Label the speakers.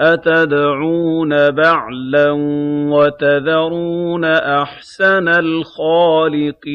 Speaker 1: أَتَدْعُونَ بَعْلًا وَتَذَرُونَ أَحْسَنَ الْخَالِقِينَ